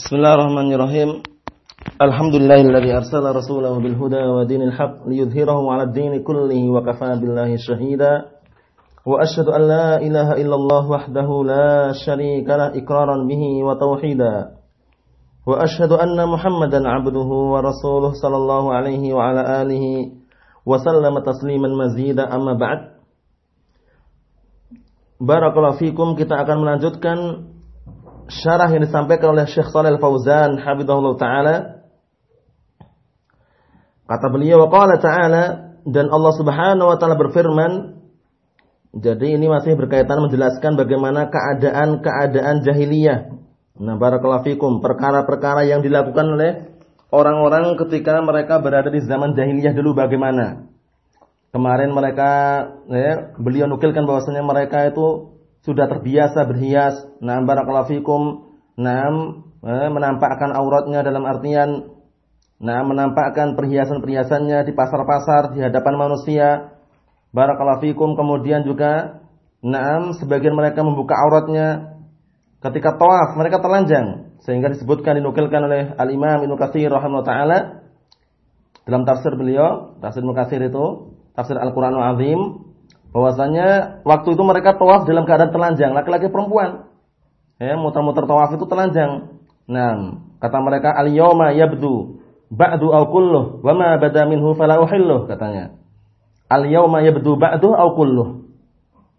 Bismillahirrahmanirrahim. Alhamdulillahilladzi arsala rasulahu bil huda wa dinil haqq liyudhhirahu 'ala ad-din kullihi wa kafaa billahi shahida. Wa asyhadu an la ilaha illallah wahdahu la syarika lah iqraran bihi wa tauhida. Wa asyhadu anna Muhammadan 'abduhu wa rasuluhu sallallahu alaihi wa ala alihi wa sallama tasliman mazida amma ba'd. Barakallahu fikum kita akan melanjutkan syarah yang disampaikan oleh Syekh Shalal Fauzan habibullah taala. Kata beliau wa qala ta'ala dan Allah Subhanahu wa taala berfirman jadi ini masih berkaitan menjelaskan bagaimana keadaan-keadaan jahiliyah. Nah barakallahu fikum perkara-perkara yang dilakukan oleh orang-orang ketika mereka berada di zaman jahiliyah dulu bagaimana. Kemarin mereka ya, beliau nukilkan bahwasanya mereka itu sudah terbiasa berhias, nah barakallahu fikum, nah menampakkan auratnya dalam artian nah menampakkan perhiasan-perhiasannya di pasar-pasar di hadapan manusia. Barakallahu fikum. Kemudian juga nah sebagian mereka membuka auratnya ketika tawaf mereka telanjang sehingga disebutkan dinukilkan oleh Al-Imam Ibnu Katsir rahimahullah taala. Dalam tafsir beliau, tafsir Ibnu itu, tafsir Al-Qur'anul Azim bahwasanya waktu itu mereka tawaf dalam keadaan telanjang, laki-laki perempuan. Ya, muter-muter tawaf itu telanjang. Nah, kata mereka al-yawma yabdu ba'du aw kulluh wa ma bada minhu fala katanya. Al-yawma yabdu ba'du aw kulluh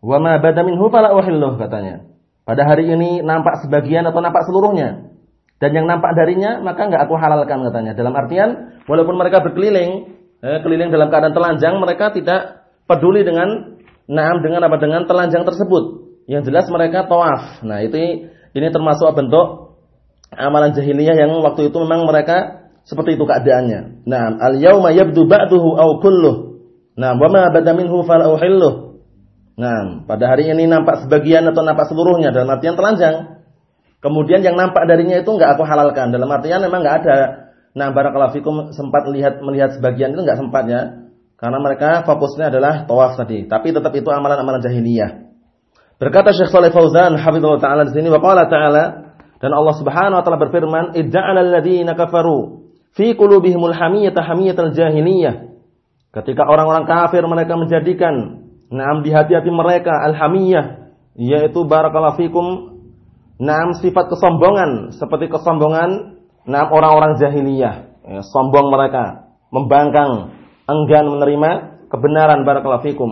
wa ma bada minhu fala katanya. Pada hari ini nampak sebagian atau nampak seluruhnya. Dan yang nampak darinya maka enggak aku halalkan katanya. Dalam artian walaupun mereka berkeliling, eh, keliling dalam keadaan telanjang, mereka tidak peduli dengan Naam dengan apa? Dengan telanjang tersebut. Yang jelas mereka tawaf. Nah, itu ini termasuk bentuk amalan jahiliyah yang waktu itu memang mereka seperti itu keadaannya. Nah, al-yauma yabdu ba'duhu aw kulluh. Nah, wa ma bada minhu fal uhilluh. Nah, pada hari ini nampak sebagian atau nampak seluruhnya dalam artian telanjang. Kemudian yang nampak darinya itu enggak aku halalkan. Dalam artian memang enggak ada. Nah, barakallahu fikum sempat lihat melihat sebagian itu enggak sempat ya. Karena mereka fokusnya adalah tawaf tadi. Tapi tetap itu amalan-amalan jahiliyah. Berkata Syekh Saleh Fauzan hafizallahu taala di sini wa ta'ala dan Allah Subhanahu wa taala berfirman idza'al alladziina kafaru fi qulubihimul hamiyata hamiyatal jahiliyah. Ketika orang-orang kafir mereka menjadikan naam di hati-hati mereka al-hamiyah yaitu barakallahu fikum naam sifat kesombongan seperti kesombongan naam orang-orang jahiliyah. Ya, sombong mereka, membangkang enggan menerima kebenaran barakallahu fikum.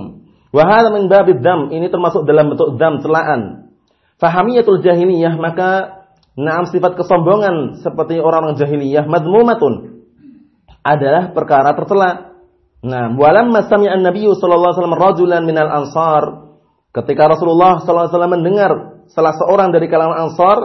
Wa hadza min babid dam, ini termasuk dalam bentuk dam celaan. Fahamiyatul jahiliyah maka naam sifat kesombongan seperti orang-orang jahiliyah madmumatun adalah perkara tercela. Nah, walamma sami'a an-nabiy sallallahu alaihi wasallam rajulan minal ansar ketika Rasulullah sallallahu alaihi wasallam mendengar salah seorang dari kalangan Ansar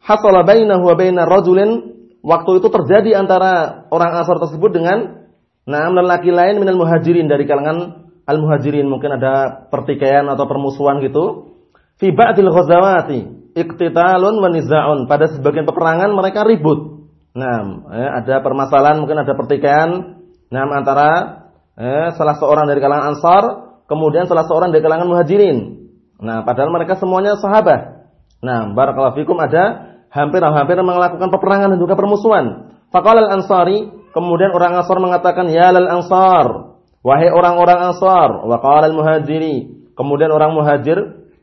hasala bainahu wa bainar rajulin waktu itu terjadi antara orang Ansar tersebut dengan Nah, lelaki lain minal muhajirin dari kalangan al-muhajirin mungkin ada pertikaian atau permusuhan gitu. Fi ba'dil ghazawati iqtitalun wa niza'un. Pada sebagian peperangan mereka ribut. Nah, ya, ada permasalahan mungkin ada pertikaian nah antara eh, salah seorang dari kalangan Ansar kemudian salah seorang dari kalangan muhajirin. Nah, padahal mereka semuanya sahabat. Nah, barakallahu fikum ada hampir-hampir melakukan peperangan dan juga permusuhan. Faqala al-Ansari Kemudian orang Ansar mengatakan, "Ya lal Ansar." Wahai orang-orang Ansar, wa qala al-muhajiri. Kemudian orang muhajir,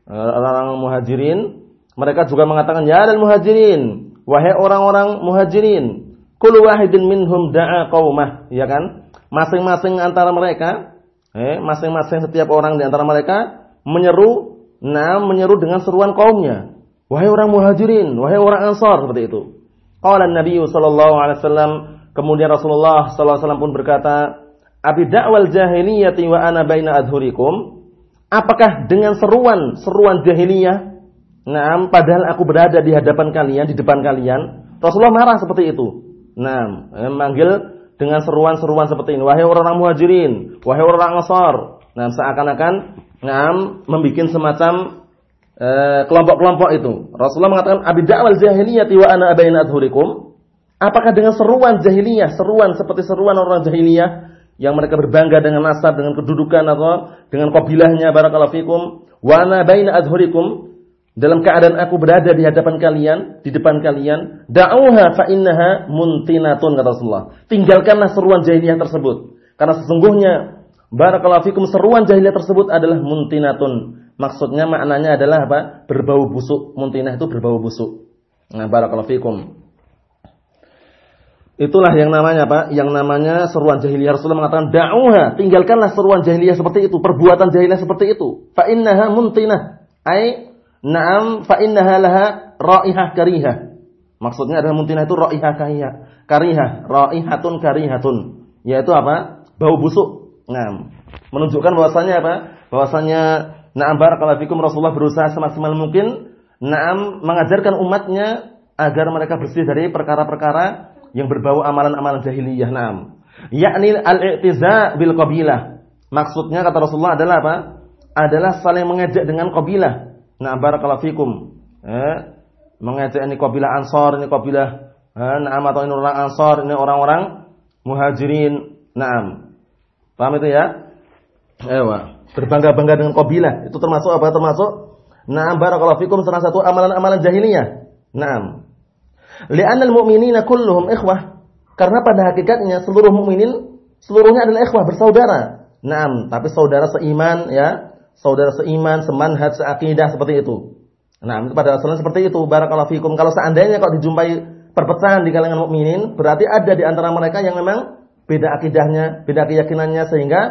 eh, orang muhajirin, mereka juga mengatakan, "Ya lal muhajirin." Wahai orang-orang muhajirin, kullu wahidin minhum da'a qaumah, ya kan? Masing-masing antara mereka, eh, masing-masing setiap orang di antara mereka menyeru, nah menyeru dengan seruan kaumnya. Wahai orang muhajirin, wahai orang ansar seperti itu. Qala Nabi sallallahu alaihi wasallam Kemudian Rasulullah SAW pun berkata, Abi da'wal jahiliyati wa ana baina adhurikum. Apakah dengan seruan, seruan jahiliyah? Nah, padahal aku berada di hadapan kalian, di depan kalian. Rasulullah marah seperti itu. Nah, memanggil dengan seruan-seruan seperti ini. Wahai orang-orang muhajirin, wahai orang ansar. Nah, seakan-akan nah, membuat semacam eh, kelompok-kelompok itu. Rasulullah mengatakan, Abi da'wal jahiliyati wa ana baina adhurikum. Apakah dengan seruan jahiliyah, seruan seperti seruan orang jahiliyah yang mereka berbangga dengan nasab, dengan kedudukan atau dengan kabilahnya barakallahu fikum, wa ana baina adhurikum dalam keadaan aku berada di hadapan kalian, di depan kalian, da'uha fa innaha muntinatun kata Rasulullah. Tinggalkanlah seruan jahiliyah tersebut. Karena sesungguhnya barakallahu fikum seruan jahiliyah tersebut adalah muntinatun. Maksudnya maknanya adalah apa? Berbau busuk. Muntinah itu berbau busuk. Nah, barakallahu fikum. Itulah yang namanya apa? Yang namanya seruan jahiliyah. Rasulullah mengatakan, "Da'uha, tinggalkanlah seruan jahiliyah seperti itu, perbuatan jahiliyah seperti itu. Fa innaha muntinah." Ai Naam fa innaha laha raihah karihah. Maksudnya adalah muntinah itu raihah karihah. Karihah, raihatun karihatun. Yaitu apa? Bau busuk. Naam. Menunjukkan bahwasanya apa? Bahwasanya na'am barakallahu fikum Rasulullah berusaha semaksimal mungkin na'am mengajarkan umatnya agar mereka bersih dari perkara-perkara yang berbau amalan-amalan jahiliyah. Naam. Yakni al-i'tiza bil qabilah. Maksudnya kata Rasulullah adalah apa? Adalah saling mengejek dengan qabilah Nah, barakallahu fikum. Eh, mengajak ini kabilah Ansor, ini kabilah eh, Naam atau ini orang Ansor, ini orang-orang Muhajirin. Naam. Paham itu ya? Ewa. Berbangga-bangga dengan kabilah. Itu termasuk apa? Termasuk Naam barakallahu fikum salah satu amalan-amalan jahiliyah. Naam. Li'anna al-mu'minina kulluhum ikhwah. Karena pada hakikatnya seluruh mukminin seluruhnya adalah ikhwah, bersaudara. Naam, tapi saudara seiman ya, saudara seiman, semanhat, seakidah seperti itu. Nah, pada asalnya seperti itu. Barakallahu fikum. Kalau seandainya kok dijumpai perpecahan di kalangan mukminin, berarti ada di antara mereka yang memang beda akidahnya, beda keyakinannya sehingga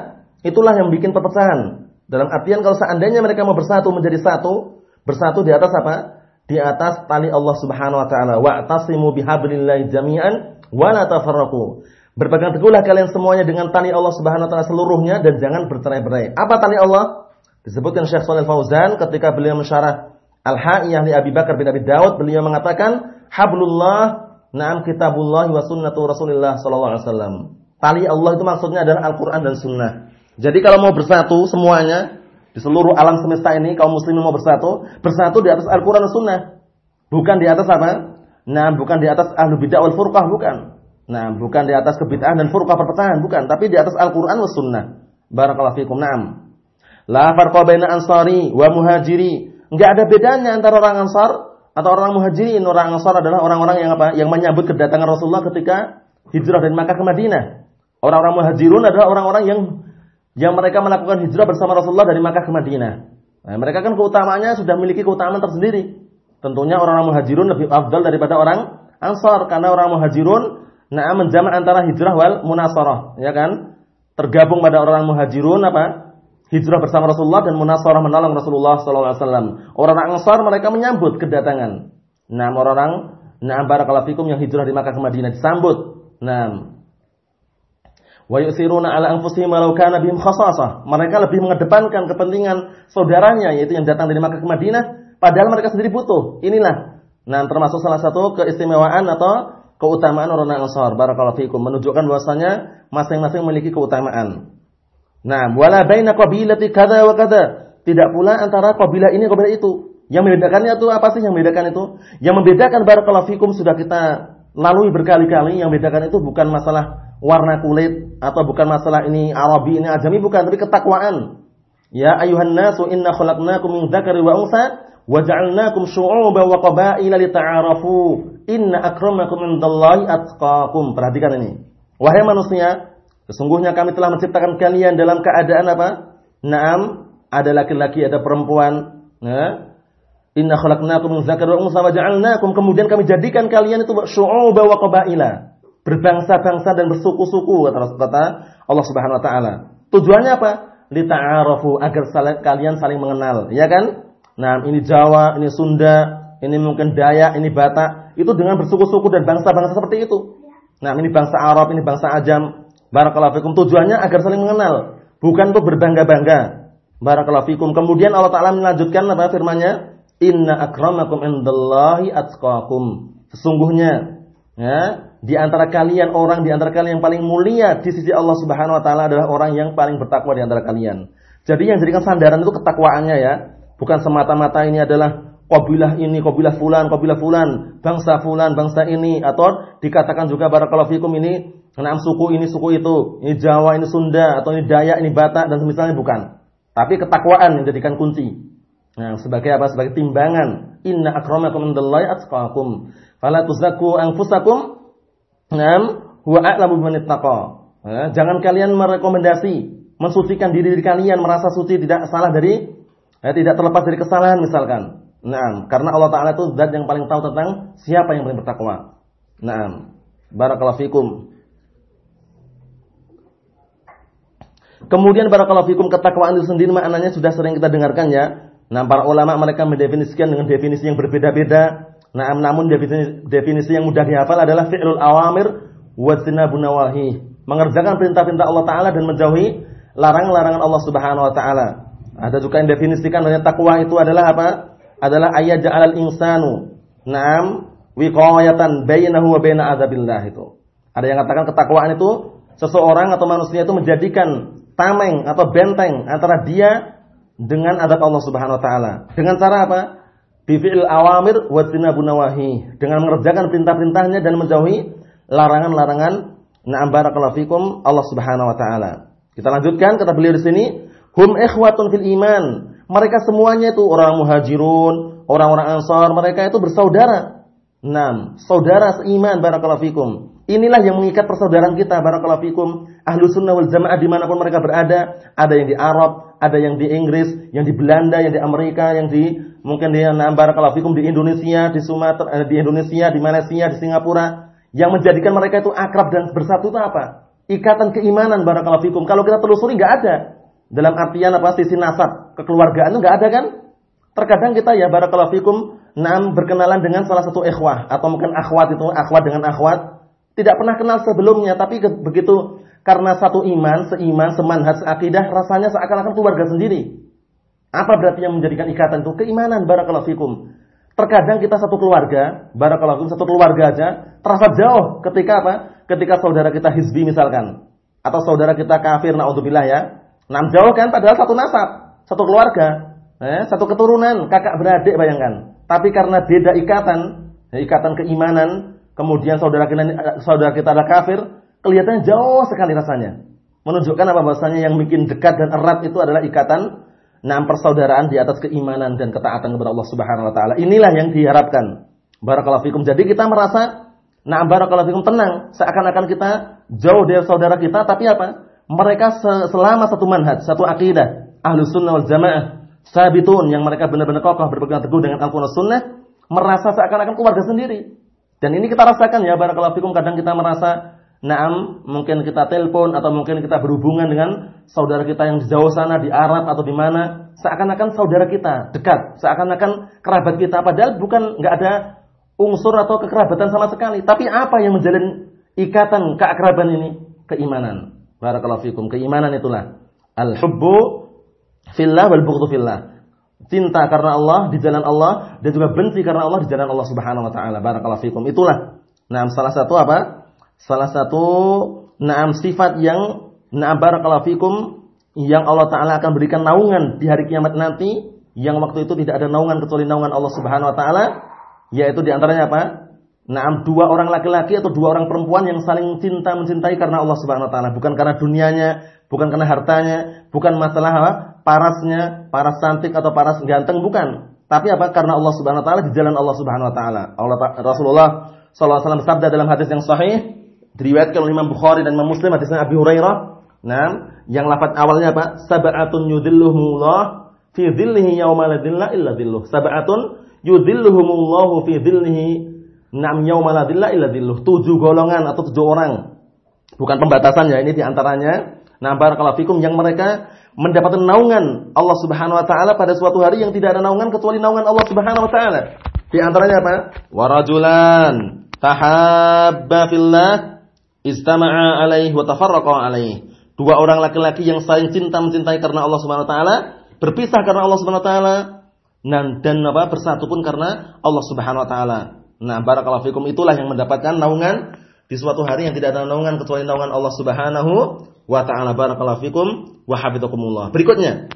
itulah yang bikin perpecahan. Dalam artian kalau seandainya mereka mau bersatu menjadi satu, bersatu di atas apa? Di atas tali Allah Subhanahu wa taala. Wa'tasimu bihablillahi jami'an wa la tafarraqu. Berpegang teguhlah kalian semuanya dengan tali Allah Subhanahu wa taala seluruhnya dan jangan bercerai-berai. Apa tali Allah? Disebutkan Syekh Shalal Fauzan ketika beliau mensyarah Al-Ha'iyah li Abi Bakar bin Abi Daud, beliau mengatakan, "Hablullah, na'am kitabullah wa sunnatu Rasulillah sallallahu alaihi wasallam." Tali Allah itu maksudnya adalah Al-Qur'an dan sunnah. Jadi kalau mau bersatu semuanya di seluruh alam semesta ini kaum muslimin mau bersatu, bersatu di atas Al-Qur'an dan sunnah. Bukan di atas apa? Nah, bukan di atas ahlu bid'ah wal furqah, bukan. Nah, bukan di atas kebid'ahan dan furqah perpecahan, bukan, tapi di atas Al-Qur'an was sunnah. Barakallahu fikum. Naam. La farqa baina ansari wa muhajiri. Enggak ada bedanya antara orang Ansar atau orang Muhajirin. Orang Ansar adalah orang-orang yang apa? Yang menyambut kedatangan Rasulullah ketika hijrah dari Makkah ke Madinah. Orang-orang Muhajirun adalah orang-orang yang yang mereka melakukan hijrah bersama Rasulullah dari Makkah ke Madinah. Nah, mereka kan keutamaannya sudah memiliki keutamaan tersendiri. Tentunya orang-orang Muhajirun lebih afdal daripada orang Ansar karena orang Muhajirun nah menjamak antara hijrah wal munasarah, ya kan? Tergabung pada orang Muhajirun apa? hijrah bersama Rasulullah dan munasarah menolong Rasulullah wasallam. Orang-orang Ansar mereka menyambut kedatangan. Nah, orang-orang nah barakallahu fikum yang hijrah di Makkah ke Madinah disambut. Nah, wa yusiruna ala anfusihim kana bihim. Mereka lebih mengedepankan kepentingan saudaranya yaitu yang datang dari Makkah ke Madinah padahal mereka sendiri butuh. Inilah nah termasuk salah satu keistimewaan atau keutamaan orang Ansar barakallahu fikum menunjukkan bahwasanya masing-masing memiliki keutamaan. Nah, wala baina qabilati kadza wa kadza. Tidak pula antara kabilah ini kabilah itu. Yang membedakannya itu apa sih yang membedakan itu? Yang membedakan barakallahu fikum sudah kita lalui berkali-kali. Yang membedakan itu bukan masalah warna kulit atau bukan masalah ini Arabi ini ajami bukan, tapi ketakwaan. Ya ayuhan nasu inna khalaqnakum min dzakari wa untha wa ja'alnakum syu'uban wa qabaila lita'arafu. Inna akramakum indallahi atqakum. Perhatikan ini. Wahai manusia, Sesungguhnya kami telah menciptakan kalian dalam keadaan apa? Naam, ada laki-laki, ada perempuan. Ya. Inna khalaqnakum min dzakarin wa unsa wa ja'alnakum kemudian kami jadikan kalian itu syu'uba wa qabaila. Berbangsa-bangsa dan bersuku-suku kata kata Allah Subhanahu wa taala. Tujuannya apa? Lita'arafu agar kalian saling mengenal, ya kan? Nah, ini Jawa, ini Sunda, ini mungkin Dayak, ini Batak, itu dengan bersuku-suku dan bangsa-bangsa seperti itu. Nah, ini bangsa Arab, ini bangsa Ajam, Barakallahu fikum. Tujuannya agar saling mengenal, bukan untuk berbangga-bangga. Barakallahu fikum. Kemudian Allah Taala melanjutkan apa firman-Nya? Inna akramakum indallahi atqakum. Sesungguhnya ya, di antara kalian orang di antara kalian yang paling mulia di sisi Allah Subhanahu wa taala adalah orang yang paling bertakwa di antara kalian. Jadi yang jadikan sandaran itu ketakwaannya ya, bukan semata-mata ini adalah kabilah ini, kabilah fulan, kabilah fulan, bangsa fulan, bangsa ini atau dikatakan juga barakallahu fikum ini Enam suku ini suku itu, ini Jawa, ini Sunda, atau ini Dayak, ini Batak dan semisalnya bukan. Tapi ketakwaan yang jadikan kunci. Nah, sebagai apa? Sebagai timbangan. Inna akramakum indallahi atqakum. Fala tuzakku anfusakum. Naam, huwa a'lamu ittaqa. Jangan kalian merekomendasi mensucikan diri, diri kalian merasa suci tidak salah dari ya, tidak terlepas dari kesalahan misalkan. Nah, karena Allah Taala itu zat yang paling tahu tentang siapa yang paling bertakwa. Nah, barakallahu fikum. Kemudian barakallahu fikum ketakwaan itu sendiri maknanya sudah sering kita dengarkan ya. Nah, para ulama mereka mendefinisikan dengan definisi yang berbeda-beda. Nah, namun definisi, definisi yang mudah dihafal adalah fi'lul awamir wa nawahi. Mengerjakan perintah-perintah Allah taala dan menjauhi larangan-larangan Allah Subhanahu wa taala. Ada juga yang definisikan dengan takwa itu adalah apa? Adalah ayat ja'alal insanu na'am wiqayatan bainahu wa baina adzabillah itu. Ada yang katakan ketakwaan itu seseorang atau manusia itu menjadikan tameng atau benteng antara dia dengan adab Allah Subhanahu wa taala. Dengan cara apa? Bifi'il awamir wa nawahi. Dengan mengerjakan perintah-perintahnya dan menjauhi larangan-larangan. Na'am barakallahu fikum Allah Subhanahu wa taala. Kita lanjutkan kata beliau di sini, hum ikhwatun fil iman. Mereka semuanya itu orang muhajirun, orang-orang ansar, mereka itu bersaudara. Enam, saudara seiman barakallahu fikum. Inilah yang mengikat persaudaraan kita barakallahu fikum. Ahlu sunnah wal jamaah di mana pun mereka berada. Ada yang di Arab, ada yang di Inggris, yang di Belanda, yang di Amerika, yang di mungkin di barakallahu fikum di Indonesia, di Sumatera, eh, di Indonesia, di Malaysia, di Singapura. Yang menjadikan mereka itu akrab dan bersatu itu apa? Ikatan keimanan barakallahu fikum. Kalau kita telusuri nggak ada. Dalam artian apa? Sisi nasab, kekeluargaan itu nggak ada kan? Terkadang kita ya barakallahu fikum nam berkenalan dengan salah satu ikhwah atau mungkin akhwat itu akhwat dengan akhwat tidak pernah kenal sebelumnya tapi begitu karena satu iman, seiman, semanhat, seakidah, rasanya seakan-akan keluarga sendiri. Apa berarti yang menjadikan ikatan itu? Keimanan, barakallahu fikum. Terkadang kita satu keluarga, barakallahu fikum, satu keluarga aja, terasa jauh ketika apa? Ketika saudara kita hizbi misalkan. Atau saudara kita kafir, na'udzubillah ya. Nam jauh kan, padahal satu nasab, satu keluarga. Eh, satu keturunan, kakak beradik bayangkan. Tapi karena beda ikatan, ya, ikatan keimanan, kemudian saudara kita, saudara kita adalah kafir, kelihatannya jauh sekali rasanya. Menunjukkan apa bahasanya yang bikin dekat dan erat itu adalah ikatan enam persaudaraan di atas keimanan dan ketaatan kepada Allah Subhanahu wa taala. Inilah yang diharapkan. Barakallahu fikum. Jadi kita merasa nah barakallahu fikum tenang, seakan-akan kita jauh dari saudara kita tapi apa? Mereka selama satu manhaj, satu akidah, ahlu sunnah wal jamaah, sabitun yang mereka benar-benar kokoh berpegang teguh dengan Al-Quran Sunnah, merasa seakan-akan keluarga sendiri. Dan ini kita rasakan ya, barakallahu fikum kadang kita merasa Naam, mungkin kita telepon atau mungkin kita berhubungan dengan saudara kita yang jauh sana di Arab atau di mana, seakan-akan saudara kita dekat, seakan-akan kerabat kita padahal bukan nggak ada unsur atau kekerabatan sama sekali, tapi apa yang menjalin ikatan keakraban ini? Keimanan. Barakallahu fikum. Keimanan itulah al-hubbu fillah wal bughdhu fillah. Cinta karena Allah di jalan Allah dan juga benci karena Allah di jalan Allah Subhanahu wa taala. Barakallahu fikum. Itulah. Nah, salah satu apa? Salah satu naam sifat yang na'am barakallahu fikum yang Allah taala akan berikan naungan di hari kiamat nanti yang waktu itu tidak ada naungan kecuali naungan Allah Subhanahu wa taala yaitu di antaranya apa? Naam dua orang laki-laki atau dua orang perempuan yang saling cinta mencintai karena Allah Subhanahu wa taala, bukan karena dunianya, bukan karena hartanya, bukan masalah apa? parasnya, paras cantik atau paras ganteng bukan. Tapi apa? Karena Allah Subhanahu wa taala di jalan Allah Subhanahu wa taala. Allah Rasulullah sallallahu alaihi wasallam bersabda dalam hadis yang sahih, Diriwayatkan oleh Imam Bukhari dan Imam Muslim hadisnya Abi Hurairah. Nah, yang lafaz awalnya apa? Sab'atun yudhilluhumullah fi dhillihi yauma la dhilla illa dhilluh. Sab'atun yudhilluhumullahu fi dhillihi nam yauma la dhilla illa dhilluh. Tujuh golongan atau tujuh orang. Bukan pembatasan ya, ini di antaranya. Nah, barakallahu fikum yang mereka mendapatkan naungan Allah Subhanahu wa taala pada suatu hari yang tidak ada naungan kecuali naungan Allah Subhanahu wa taala. Di antaranya apa? Warajulan tahabba fillah istama'a alaih wa tafarraqa alaih. Dua orang laki-laki yang saling cinta mencintai karena Allah Subhanahu wa taala, berpisah karena Allah Subhanahu wa taala, dan, dan apa bersatu pun karena Allah Subhanahu wa taala. Nah, barakallahu fikum itulah yang mendapatkan naungan di suatu hari yang tidak ada naungan kecuali naungan Allah Subhanahu wa taala. Barakallahu fikum wa hafizakumullah. Berikutnya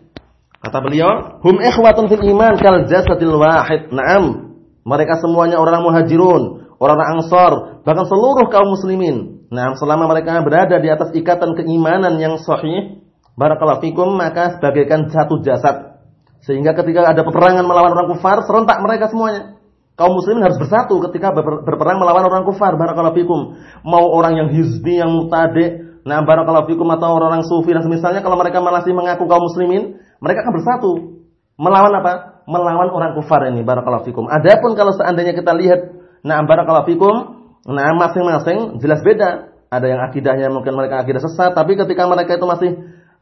kata beliau, hum ikhwatun fil iman kal jasadil wahid. Naam. Mereka semuanya orang muhajirun, orang Ansar, bahkan seluruh kaum muslimin Nah, selama mereka berada di atas ikatan keimanan yang sahih, barakallahu fikum, maka sebagaikan satu jasad. Sehingga ketika ada peperangan melawan orang kufar, serentak mereka semuanya. Kaum muslimin harus bersatu ketika berperang melawan orang kufar. Barakallahu fikum. Mau orang yang hizbi, yang mutade, nah barakallahu fikum atau orang-orang sufi dan semisalnya kalau mereka masih mengaku kaum muslimin, mereka akan bersatu. Melawan apa? Melawan orang kufar ini barakallahu fikum. Adapun kalau seandainya kita lihat nah barakallahu fikum, nah masing-masing jelas beda. Ada yang akidahnya mungkin mereka akidah sesat, tapi ketika mereka itu masih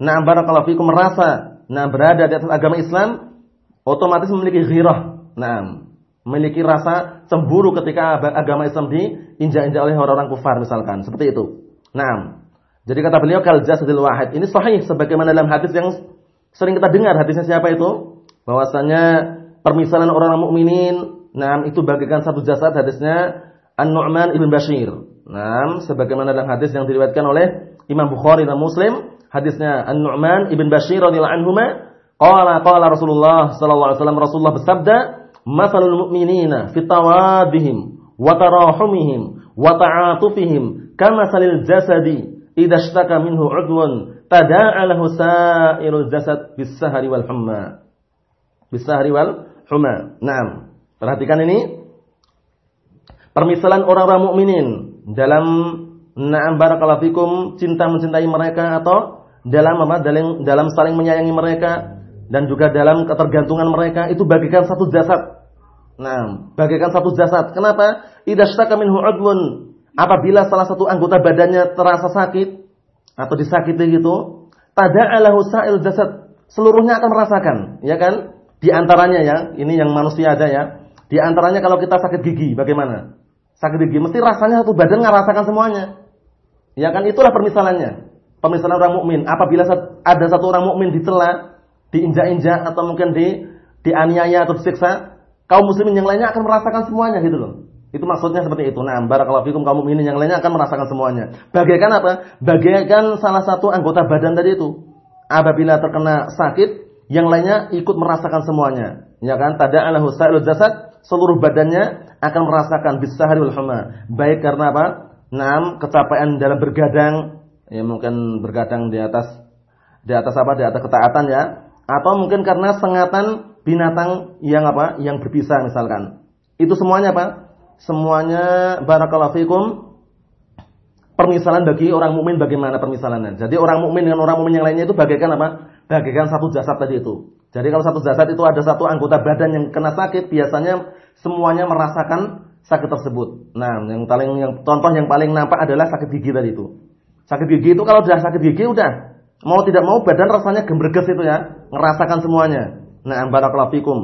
nah barakallahu fikum merasa nah berada di atas agama Islam, otomatis memiliki ghirah. Nah, memiliki rasa cemburu ketika agama Islam diinjak-injak oleh orang-orang kufar misalkan, seperti itu. Nah, jadi kata beliau kal jasadil wahid. Ini sahih sebagaimana dalam hadis yang sering kita dengar. Hadisnya siapa itu? Bahwasanya permisalan orang-orang mukminin, nah itu bagikan satu jasad hadisnya An-Nu'man ibn Bashir. Nah, sebagaimana dalam hadis yang diriwayatkan oleh Imam Bukhari dan Muslim, hadisnya An-Nu'man ibn Bashir radhiyallahu anhu qala qala Rasulullah sallallahu alaihi wasallam Rasulullah bersabda Masalul mu'minina fi tawadihim wa tarahumihim wa ta'atufihim kama salil jasadi idza ishtaka minhu 'udwan tada'a lahu sa'irul jasad bis sahari wal humma. Bis sahari wal humma. Naam. Perhatikan ini permisalan orang-orang mukminin dalam na'am barakallahu fikum cinta mencintai mereka atau dalam apa dalam dalam saling menyayangi mereka dan juga dalam ketergantungan mereka itu bagikan satu jasad Nah, bagaikan satu jasad. Kenapa? Idza minhu udwun. Apabila salah satu anggota badannya terasa sakit atau disakiti gitu, tada'alahu sa'il jasad. Seluruhnya akan merasakan, ya kan? Di antaranya ya, ini yang manusia aja ya. Di antaranya kalau kita sakit gigi, bagaimana? Sakit gigi mesti rasanya satu badan ngerasakan semuanya. Ya kan itulah permisalannya. Permisalan orang mukmin. Apabila ada satu orang mukmin dicela, diinjak-injak atau mungkin di dianiaya atau disiksa, kaum muslimin yang lainnya akan merasakan semuanya gitu loh. Itu maksudnya seperti itu. Nah, barakallahu fikum kaum mukminin yang lainnya akan merasakan semuanya. Bagaikan apa? Bagaikan salah satu anggota badan tadi itu. Apabila terkena sakit, yang lainnya ikut merasakan semuanya. Ya kan? Tada'alahu sa'ilul jasad, seluruh badannya akan merasakan bisahari wal huma. Baik karena apa? Naam, kecapean dalam bergadang, ya mungkin bergadang di atas di atas apa? Di atas ketaatan ya. Atau mungkin karena sengatan binatang yang apa? Yang berbisa misalkan. Itu semuanya apa? Semuanya barakallahu fikum permisalan bagi orang mukmin bagaimana permisalannya. Jadi orang mukmin dengan orang mukmin yang lainnya itu bagaikan apa? Bagaikan satu jasad tadi itu. Jadi kalau satu jasad itu ada satu anggota badan yang kena sakit, biasanya semuanya merasakan sakit tersebut. Nah, yang paling yang contoh yang paling nampak adalah sakit gigi tadi itu. Sakit gigi itu kalau sudah sakit gigi udah mau tidak mau badan rasanya gemberges itu ya, ngerasakan semuanya. Nah, barakallahu fikum.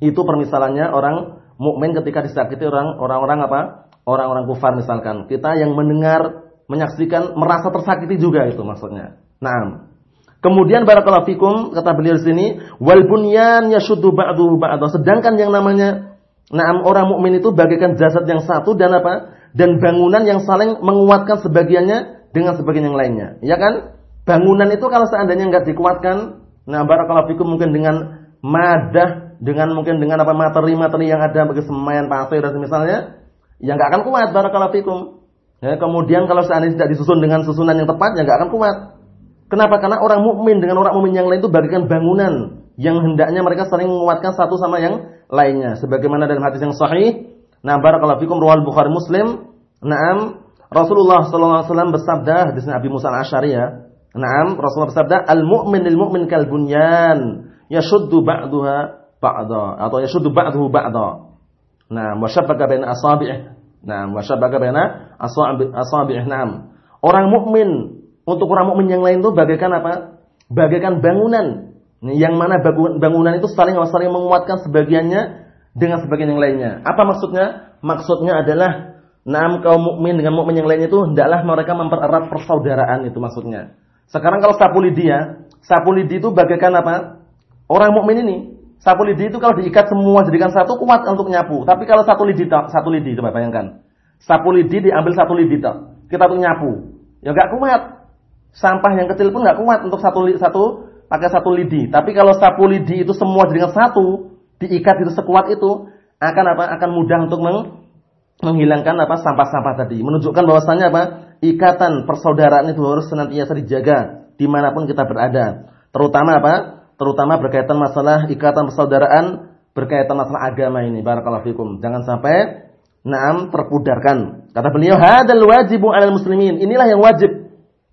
Itu permisalannya orang mukmin ketika disakiti orang orang-orang apa? Orang-orang kufar misalkan. Kita yang mendengar, menyaksikan, merasa tersakiti juga itu maksudnya. Nah, kemudian barakallahu fikum kata beliau di sini, wal bunyan yashuddu ba'duhu ba'dha. Sedangkan yang namanya Naam orang mukmin itu bagaikan jasad yang satu dan apa? Dan bangunan yang saling menguatkan sebagiannya dengan sebagian yang lainnya. Ya kan? Bangunan itu kalau seandainya enggak dikuatkan, nah barakallahu fikum mungkin dengan madah dengan mungkin dengan apa materi-materi yang ada bagi semen pasir dan misalnya yang nggak akan kuat barakallahu fikum. Ya, kemudian kalau seandainya tidak disusun dengan susunan yang tepat ya nggak akan kuat. Kenapa? Karena orang mukmin dengan orang mukmin yang lain itu bagikan bangunan yang hendaknya mereka saling menguatkan satu sama yang lainnya. Sebagaimana dalam hadis yang sahih, nah barakallahu fikum riwayat Bukhari Muslim, Naam Rasulullah sallallahu alaihi wasallam bersabda hadisnya Abi Musa Al-Asy'ari ya. Naam Rasulullah bersabda, "Al-mu'min lil mu'min kal bunyan." yashuddu ba'daha ba'da atau yashuddu ba'dahu ba'da. Nah, wasyabbaka baina asabi'ih. Nah, wasyabbaka baina asabi'ih. Naam. Orang mukmin untuk orang mukmin yang lain itu bagaikan apa? Bagaikan bangunan. Yang mana bangunan itu saling saling menguatkan sebagiannya dengan sebagian yang lainnya. Apa maksudnya? Maksudnya adalah Naam kaum mukmin dengan mukmin yang lainnya itu hendaklah mereka mempererat persaudaraan itu maksudnya. Sekarang kalau sapu lidi ya, sapu lidi itu bagaikan apa? Orang mukmin ini, sapu lidi itu kalau diikat semua jadikan satu kuat untuk nyapu. Tapi kalau satu lidi satu lidi coba bayangkan. Sapu lidi diambil satu lidi tak. Kita tuh nyapu. Ya enggak kuat. Sampah yang kecil pun enggak kuat untuk satu satu pakai satu lidi. Tapi kalau sapu lidi itu semua jadikan satu, diikat itu sekuat itu, akan apa? Akan mudah untuk meng, menghilangkan apa sampah-sampah tadi. Menunjukkan bahwasanya apa? Ikatan persaudaraan itu harus senantiasa dijaga di mana pun kita berada. Terutama apa? terutama berkaitan masalah ikatan persaudaraan, berkaitan masalah agama ini. Barakallahu fikum. Jangan sampai naam terpudarkan. Kata beliau, "Hadzal wajibu 'alal muslimin." Inilah yang wajib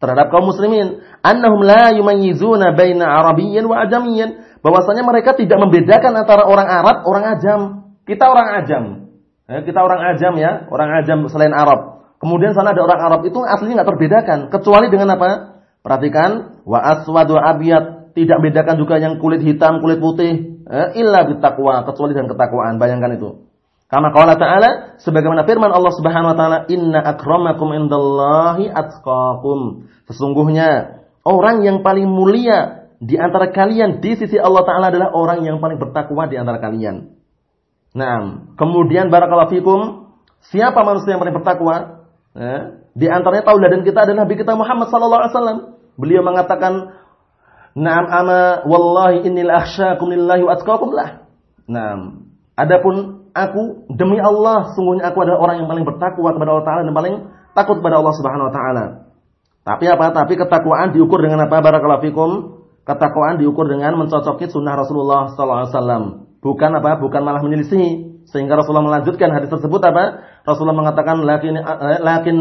terhadap kaum muslimin, annahum la yumayyizuna baina arabiyyin wa ajamiyyin. Bahwasanya mereka tidak membedakan antara orang Arab, orang ajam. Kita orang ajam. Eh, kita orang ajam ya, orang ajam selain Arab. Kemudian sana ada orang Arab itu aslinya nggak terbedakan kecuali dengan apa? Perhatikan wa aswadu abiyat tidak bedakan juga yang kulit hitam, kulit putih, eh, illa kecuali dengan ketakwaan. Bayangkan itu. Kama qala ta'ala sebagaimana firman Allah Subhanahu wa taala, "Inna akramakum indallahi atqakum." Sesungguhnya orang yang paling mulia di antara kalian di sisi Allah taala adalah orang yang paling bertakwa di antara kalian. Nah, kemudian barakallahu fikum, siapa manusia yang paling bertakwa? Ya. Di antaranya tauladan kita adalah Nabi kita Muhammad sallallahu alaihi wasallam. Beliau mengatakan, "Na'am ama wallahi innil akhsyakum lillahi wa atqakum lah." Naam. Adapun aku demi Allah sungguhnya aku adalah orang yang paling bertakwa kepada Allah taala dan paling takut kepada Allah Subhanahu wa taala. Tapi apa? Tapi ketakwaan diukur dengan apa? Barakallahu fikum. Ketakwaan diukur dengan mencocoki sunnah Rasulullah sallallahu alaihi wasallam. Bukan apa? Bukan malah menyelisihi. Sehingga Rasulullah melanjutkan hadis tersebut apa? Rasulullah mengatakan lakin eh, lakin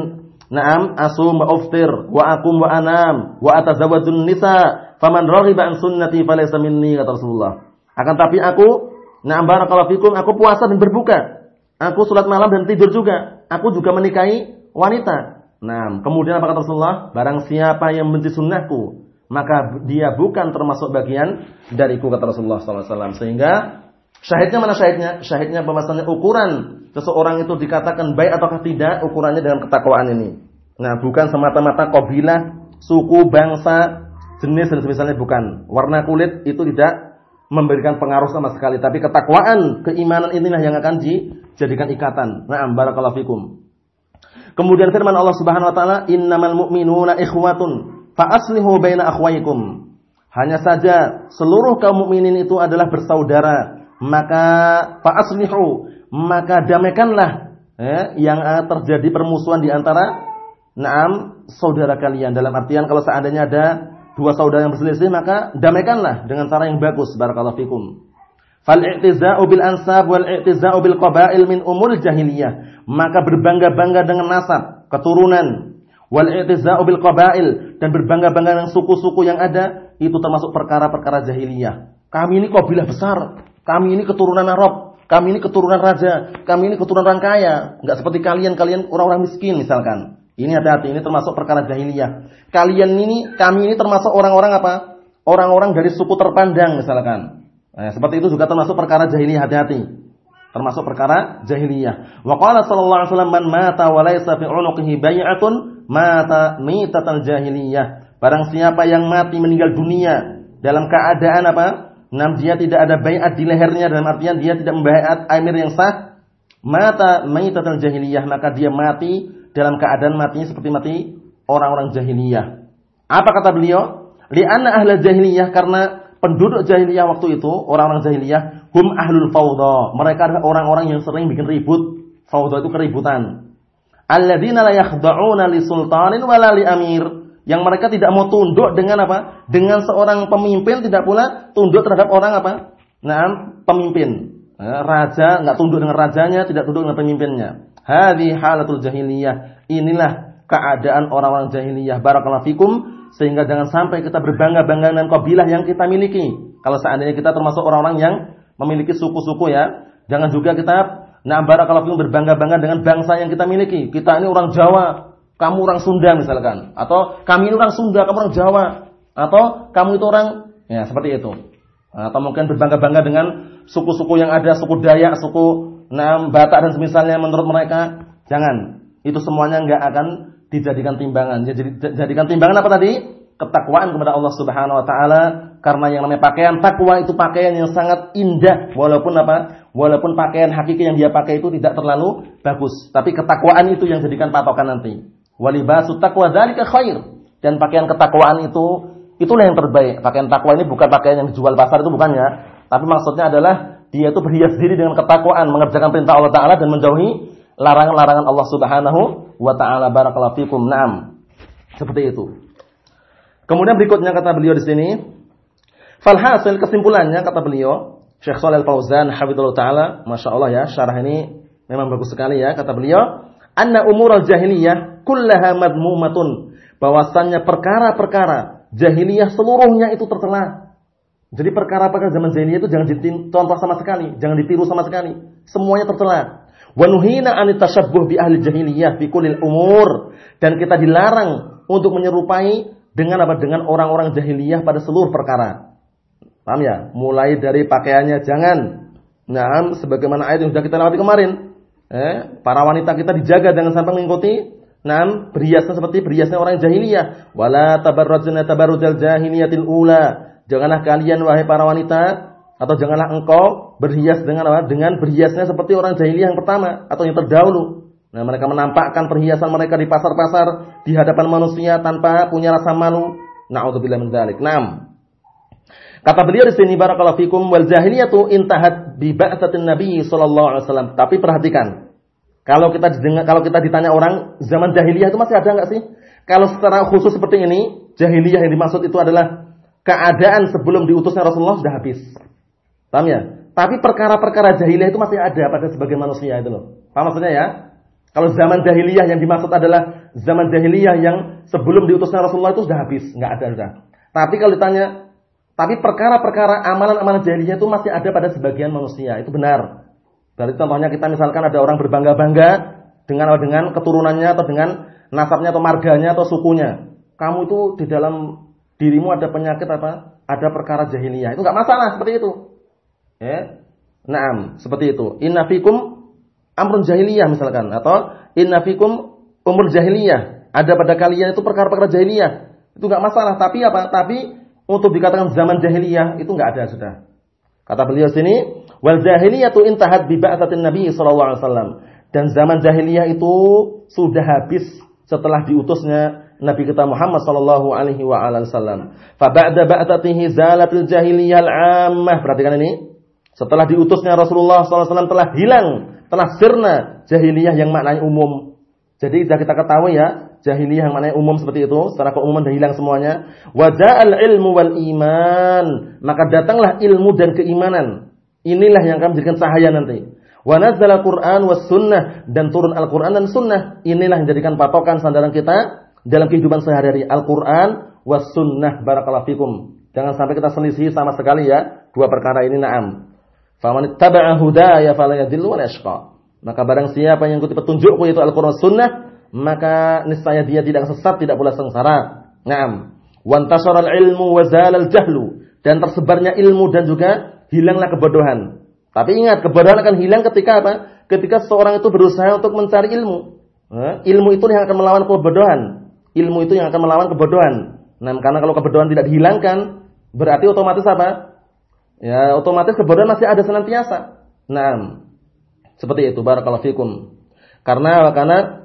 na'am asum wa uftir wa akum wa anam wa atazawwajun nisa faman raghiba an sunnati falaysa kata Rasulullah. Akan tapi aku na'am barakallahu fikum aku puasa dan berbuka. Aku salat malam dan tidur juga. Aku juga menikahi wanita. Nah, kemudian apa kata Rasulullah? Barang siapa yang benci sunnahku, maka dia bukan termasuk bagian dariku kata Rasulullah SAW. Sehingga Syahidnya mana syahidnya? Syahidnya bahwasanya ukuran seseorang itu dikatakan baik ataukah tidak ukurannya dengan ketakwaan ini. Nah, bukan semata-mata kabilah, suku, bangsa, jenis dan semisalnya bukan. Warna kulit itu tidak memberikan pengaruh sama sekali, tapi ketakwaan, keimanan inilah yang akan dijadikan ikatan. Nah, barakallahu fikum. Kemudian firman Allah Subhanahu wa taala, "Innamal mu'minuna ikhwatun fa aslihu baina akhwaykum." Hanya saja seluruh kaum mukminin itu adalah bersaudara maka fa'aslihu maka damaikanlah eh, yang terjadi permusuhan di antara naam saudara kalian dalam artian kalau seandainya ada dua saudara yang berselisih maka damaikanlah dengan cara yang bagus barakallahu fikum. Fal i'tiza'u bil ansab wal i'tiza'u bil qabail min umur jahiliyah. Maka berbangga-bangga dengan nasab keturunan. Wal i'tiza'u bil qabail dan berbangga-bangga dengan suku-suku yang ada itu termasuk perkara-perkara jahiliyah. Kami ini kabilah besar. Kami ini keturunan Arab, kami ini keturunan raja, kami ini keturunan orang kaya. Enggak seperti kalian, kalian orang-orang miskin misalkan. Ini hati-hati, ini termasuk perkara jahiliyah. Kalian ini, kami ini termasuk orang-orang apa? Orang-orang dari suku terpandang misalkan. Nah, seperti itu juga termasuk perkara jahiliyah, hati-hati. Termasuk perkara jahiliyah. Wa qala sallallahu alaihi wasallam man mata wa laysa fi 'unuqihi bai'atun mata mitatal jahiliyah. Barang siapa yang mati meninggal dunia dalam keadaan apa? Nam dia tidak ada bayat di lehernya dalam artian dia tidak membayat amir yang sah. Mata maitatul jahiliyah maka dia mati dalam keadaan matinya seperti mati orang-orang jahiliyah. Apa kata beliau? Li'anna ahla jahiliyah karena penduduk jahiliyah waktu itu, orang-orang jahiliyah, hum ahlul fawda. Mereka adalah orang-orang yang sering bikin ribut. Fawda itu keributan. Alladzina la yakhda'una li sultanin wala li amir yang mereka tidak mau tunduk dengan apa? Dengan seorang pemimpin tidak pula tunduk terhadap orang apa? Nah, pemimpin. Nah, raja nggak tunduk dengan rajanya, tidak tunduk dengan pemimpinnya. Hadi halatul jahiliyah. Inilah keadaan orang-orang jahiliyah. Barakallahu fikum sehingga jangan sampai kita berbangga-bangga dengan kabilah yang kita miliki. Kalau seandainya kita termasuk orang-orang yang memiliki suku-suku ya, jangan juga kita nah barakallahu fikum berbangga-bangga dengan bangsa yang kita miliki. Kita ini orang Jawa, kamu orang Sunda misalkan, atau kami ini orang Sunda, kamu orang Jawa, atau kamu itu orang ya seperti itu. Atau mungkin berbangga-bangga dengan suku-suku yang ada, suku Dayak, suku Nam, Batak dan semisalnya menurut mereka. Jangan. Itu semuanya enggak akan dijadikan timbangan. Jadi jadikan timbangan apa tadi? Ketakwaan kepada Allah Subhanahu wa taala karena yang namanya pakaian takwa itu pakaian yang sangat indah walaupun apa? Walaupun pakaian hakiki yang dia pakai itu tidak terlalu bagus, tapi ketakwaan itu yang jadikan patokan nanti. Walibasu taqwa dzalika khair. Dan pakaian ketakwaan itu itulah yang terbaik. Pakaian takwa ini bukan pakaian yang dijual pasar itu bukan ya. Tapi maksudnya adalah dia itu berhias diri dengan ketakwaan, mengerjakan perintah Allah taala dan menjauhi larangan-larangan Allah Subhanahu wa taala. Barakallahu fikum. Naam. Seperti itu. Kemudian berikutnya kata beliau di sini, Falhasil kesimpulannya kata beliau, Syekh Shalal Fauzan hafizallahu taala, Masya Allah ya, syarah ini memang bagus sekali ya kata beliau, anna umur jahiliyah kullaha madmumatun. Bahwasannya perkara-perkara jahiliyah seluruhnya itu tercela. Jadi perkara-perkara zaman jahiliyah itu jangan dicontoh sama sekali, jangan ditiru sama sekali. Semuanya tercela. Wa nuhina an tashabbuh bi ahli jahiliyah fi kulli umur dan kita dilarang untuk menyerupai dengan apa? Dengan orang-orang jahiliyah pada seluruh perkara. Paham ya? Mulai dari pakaiannya jangan. Nah, sebagaimana ayat yang sudah kita lewati kemarin. Eh, para wanita kita dijaga jangan sampai mengikuti Nah, berhiasnya seperti berhiasnya orang jahiliyah. Wala tabarrujna tabarrujal jahiliyatil ula. Janganlah kalian wahai para wanita atau janganlah engkau berhias dengan apa? Dengan berhiasnya seperti orang jahiliyah yang pertama atau yang terdahulu. Nah, mereka menampakkan perhiasan mereka di pasar-pasar di hadapan manusia tanpa punya rasa malu. Nauzubillah min dzalik. Naam. Kata beliau di sini barakallahu fikum wal jahiliyatu intahat bi ba'tsatin Nabi sallallahu alaihi wasallam. Tapi perhatikan. Kalau kita didengar, kalau kita ditanya orang zaman jahiliyah itu masih ada enggak sih? Kalau secara khusus seperti ini, jahiliyah yang dimaksud itu adalah keadaan sebelum diutusnya Rasulullah sudah habis. Paham ya? Tapi perkara-perkara jahiliyah itu masih ada pada sebagian manusia itu loh. Paham maksudnya ya? Kalau zaman jahiliyah yang dimaksud adalah zaman jahiliyah yang sebelum diutusnya Rasulullah itu sudah habis, enggak ada sudah. Tapi kalau ditanya tapi perkara-perkara amalan-amalan jahiliyah itu masih ada pada sebagian manusia. Itu benar. Berarti contohnya kita misalkan ada orang berbangga-bangga dengan dengan keturunannya atau dengan nasabnya atau marganya atau sukunya. Kamu itu di dalam dirimu ada penyakit apa? Ada perkara jahiliyah. Itu enggak masalah seperti itu. Ya. Naam, seperti itu. Inna fikum amrun jahiliyah misalkan atau inna fikum umur jahiliyah. Ada pada kalian itu perkara-perkara jahiliyah. Itu enggak masalah, tapi apa? Tapi untuk dikatakan zaman jahiliyah itu enggak ada sudah. Kata beliau sini, wal jahiliyatu intahat bi ba'tsatin Nabi sallallahu alaihi wasallam. Dan zaman jahiliyah itu sudah habis setelah diutusnya Nabi kita Muhammad sallallahu alaihi wa alihi wasallam. Fa ba'da ba'tsatihi zalatil jahiliyah al-ammah. Perhatikan ini. Setelah diutusnya Rasulullah SAW telah hilang, telah sirna jahiliyah yang maknanya umum. Jadi sudah kita ketahui ya, jahiliyah yang mana umum seperti itu, secara keumuman dah hilang semuanya. Waja'al ilmu wal iman, maka datanglah ilmu dan keimanan. Inilah yang akan menjadikan cahaya nanti. Wa nazzala Qur'an was sunnah dan turun Al-Qur'an dan sunnah. Inilah yang menjadikan patokan sandaran kita dalam kehidupan sehari-hari. Al-Qur'an was sunnah barakallahu fikum. Jangan sampai kita selisih sama sekali ya dua perkara ini na'am. Faman ittaba'a hudaya fala yadhillu wa yashqa. Maka barang siapa yang ikuti petunjukku yaitu Al-Qur'an sunnah maka niscaya dia tidak sesat, tidak pula sengsara. Naam. Wantasara ilmu wa al jahlu dan tersebarnya ilmu dan juga hilanglah kebodohan. Tapi ingat, kebodohan akan hilang ketika apa? Ketika seorang itu berusaha untuk mencari ilmu. Nah, ilmu itu yang akan melawan kebodohan. Ilmu itu yang akan melawan kebodohan. Nah, karena kalau kebodohan tidak dihilangkan, berarti otomatis apa? Ya, otomatis kebodohan masih ada senantiasa. Nah, seperti itu barakallahu fikum. Karena karena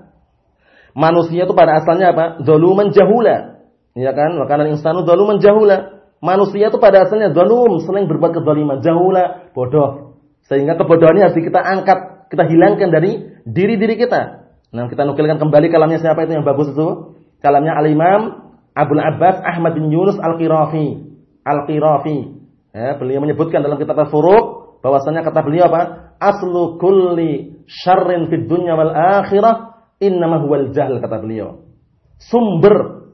Manusia itu pada asalnya apa? Zaluman jahula. Ya kan? Makanan insanu zaluman jahula. Manusia itu pada asalnya zalum, sering berbuat kezaliman, jahula, bodoh. Sehingga kebodohan ini harus kita angkat, kita hilangkan dari diri-diri kita. Nah, kita nukilkan kembali kalamnya siapa itu yang bagus itu? Kalamnya Al-Imam Abdul Abbas Ahmad bin Yunus Al-Qirafi. Al-Qirafi. Ya, beliau menyebutkan dalam kitab Al-Furuq bahwasanya kata beliau apa? Aslu kulli syarrin fid dunya wal akhirah Innama huwal jahl kata beliau. Sumber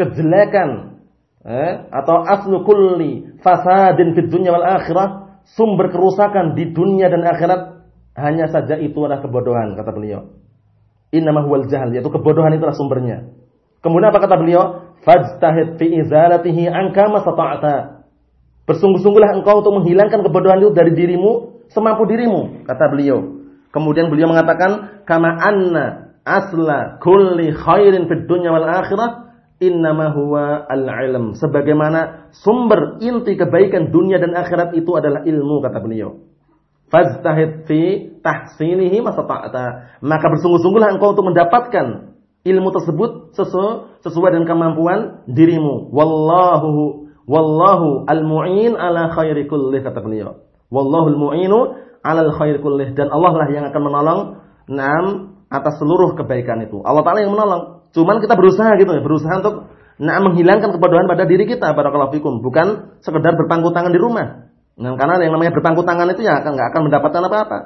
kejelekan eh, atau aslu kulli fasadin fid dunya wal akhirah, sumber kerusakan di dunia dan akhirat hanya saja itu adalah kebodohan kata beliau. Innama huwal jahl yaitu kebodohan itulah sumbernya. Kemudian apa kata beliau? Fajtahid fi izalatihi anka masata'ata. Bersungguh-sungguhlah engkau untuk menghilangkan kebodohan itu dari dirimu semampu dirimu, kata beliau. Kemudian beliau mengatakan kama anna asla kulli khairin fid dunya wal akhirah innama huwa al-ilm. Sebagaimana sumber inti kebaikan dunia dan akhirat itu adalah ilmu kata beliau. Fajtahid fi tahsinihi masata'ata. Maka bersungguh-sungguhlah engkau untuk mendapatkan ilmu tersebut sesuai, sesuai dengan kemampuan dirimu. Wallahu wallahu al-mu'in ala khairi kulli kata beliau. Wallahu al-mu'inu ala khairi kulli dan Allah lah yang akan menolong Naam atas seluruh kebaikan itu. Allah Ta'ala yang menolong. Cuman kita berusaha gitu ya, berusaha untuk nah menghilangkan kebodohan pada diri kita barakallahu fikum, bukan sekedar berpangku tangan di rumah. Nah, karena yang namanya berpangku tangan itu ya akan nggak akan mendapatkan apa-apa.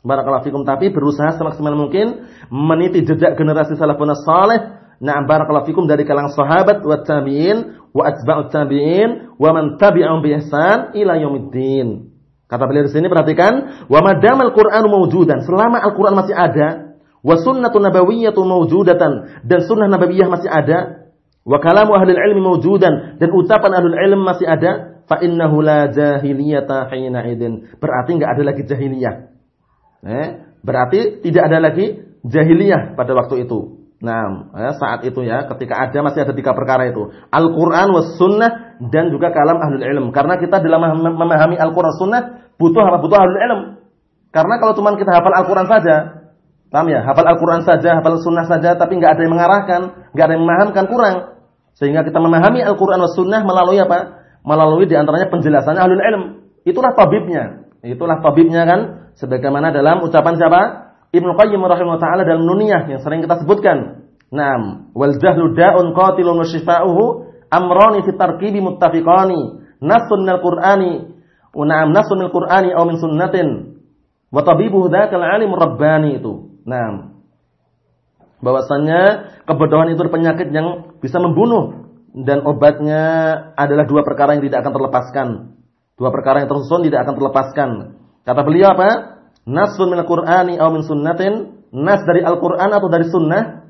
Barakallahu fikum tapi berusaha semaksimal mungkin meniti jejak generasi salafun saleh. Nah, barakallahu fikum dari kalangan sahabat wa tabi'in wa atba'ut tabi'in wa man tabi'ahum bi ihsan ila yaumiddin. Kata beliau di sini perhatikan, wa madamal Qur'anu mawjudan, selama Al-Qur'an masih ada, wa sunnatun nabawiyyatu mawjudatan dan sunnah nabawiyah masih ada, wa kalamu ahli ilmi mawjudan dan ucapan ahli ilm masih ada, fa innahu la jahiliyata hina idin. Berarti enggak ada lagi jahiliyah. Eh, berarti tidak ada lagi jahiliyah pada waktu itu. Nah, ya, saat itu ya, ketika ada masih ada tiga perkara itu. Al-Quran sunnah dan juga kalam ahlul ilm. Karena kita dalam memahami Al-Quran sunnah butuh apa? Butuh ahlul ilm. Karena kalau cuma kita hafal Al-Quran saja, paham ya? Hafal Al-Quran saja, hafal sunnah saja, tapi nggak ada yang mengarahkan, nggak ada yang memahamkan kurang. Sehingga kita memahami Al-Quran sunnah melalui apa? Melalui di antaranya penjelasannya ahlul ilm. Itulah tabibnya. Itulah tabibnya kan. Sebagaimana dalam ucapan siapa? Ibnu Qayyim rahimahullah taala dalam nuniyah yang sering kita sebutkan. Naam, wal jahlu da'un qatilun wa shifa'uhu amrani fi tarkibi muttafiqani. Nasun minal Qur'ani wa na'am nasun minal Qur'ani aw min sunnatin. Wa tabibuhu dzakal alim rabbani itu. Naam. Bahwasanya kebodohan itu penyakit yang bisa membunuh dan obatnya adalah dua perkara yang tidak akan terlepaskan. Dua perkara yang tersusun tidak akan terlepaskan. Kata beliau apa? nasun min al-Qur'ani atau min sunnatin, nas dari Al-Qur'an atau dari sunnah.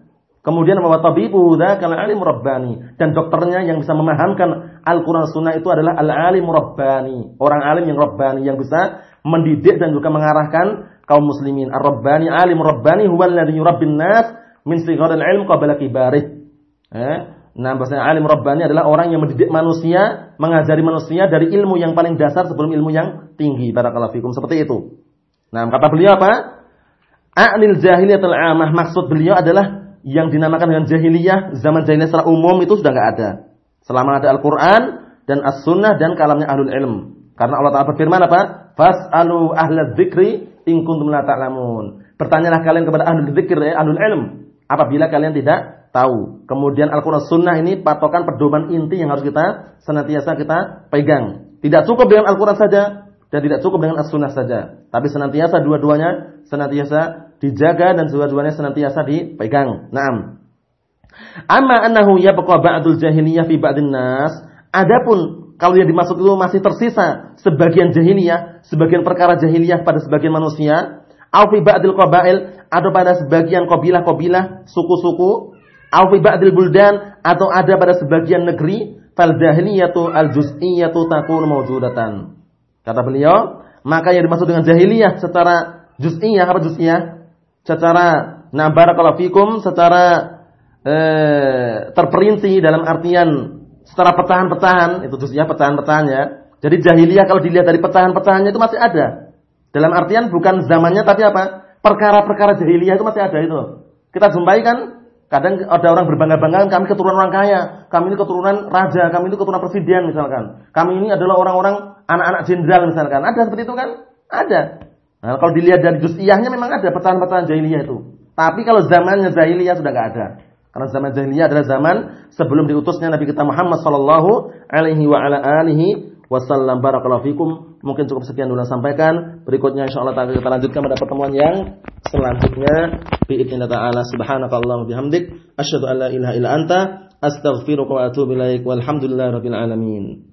Kemudian bahwa tabibu dzakal alim rabbani dan dokternya yang bisa memahamkan Al-Qur'an sunnah itu adalah al-alim rabbani, orang alim yang rabbani yang bisa mendidik dan juga mengarahkan kaum muslimin. Ar-rabbani alim rabbani huwa alladhi yurabbin nas min sigharil ilm qabla kibarih. Eh? Nah, bahasanya alim rabbani adalah orang yang mendidik manusia, mengajari manusia dari ilmu yang paling dasar sebelum ilmu yang tinggi. Barakallahu fikum. Seperti itu. Nah, kata beliau apa? A'nil jahiliyatul amah. Maksud beliau adalah yang dinamakan dengan jahiliyah, zaman jahiliyah secara umum itu sudah enggak ada. Selama ada Al-Qur'an dan As-Sunnah dan kalamnya ahlul ilm. Karena Allah Ta'ala berfirman apa? Fas'alu ahla dzikri in kuntum la ta'lamun. Bertanyalah kalian kepada ahlul dzikir ya, ahlul ilm apabila kalian tidak tahu. Kemudian Al-Qur'an Sunnah ini patokan pedoman inti yang harus kita senantiasa kita pegang. Tidak cukup dengan Al-Qur'an saja, dan tidak cukup dengan as-sunnah saja. Tapi senantiasa dua-duanya senantiasa dijaga dan dua-duanya senantiasa dipegang. Naam. Amma annahu yabqa ba'dul jahiliyah fi ba'din nas. Adapun kalau yang dimaksud itu masih tersisa sebagian jahiliyah, sebagian perkara jahiliyah pada sebagian manusia, au fi ba'dil qabail atau pada sebagian kabilah-kabilah, suku-suku, au fi buldan atau ada pada sebagian negeri, fal jahiliyatu al juz'iyatu takunu mawjudatan. Kata beliau, maka yang dimaksud dengan jahiliyah secara juz'iyah apa juz'iyah? Secara nah barakallahu fikum secara eh, terperinci dalam artian secara pecahan-pecahan, itu juz'iyah pecahan-pecahan ya. Jadi jahiliyah kalau dilihat dari pecahan-pecahannya itu masih ada. Dalam artian bukan zamannya tapi apa? Perkara-perkara jahiliyah itu masih ada itu. Kita jumpai kan Kadang ada orang berbangga-bangga, kami keturunan orang kaya, kami ini keturunan raja, kami ini keturunan presiden misalkan. Kami ini adalah orang-orang anak-anak jenderal misalkan. Ada seperti itu kan? Ada. Nah, kalau dilihat dari juz'iyahnya memang ada pecahan-pecahan jahiliyah itu. Tapi kalau zamannya jahiliyah sudah nggak ada. Karena zaman jahiliyah adalah zaman sebelum diutusnya Nabi kita Muhammad sallallahu alaihi wa ala alihi wasallam barakallahu fikum. Mungkin cukup sekian dulu sampaikan. Berikutnya insyaallah kita lanjutkan pada pertemuan yang selanjutnya. Bi'idznillah ta'ala subhanakallahumma bihamdik asyhadu an la ilaha illa anta astaghfiruka wa atubu ilaik. Walhamdulillahirabbil alamin.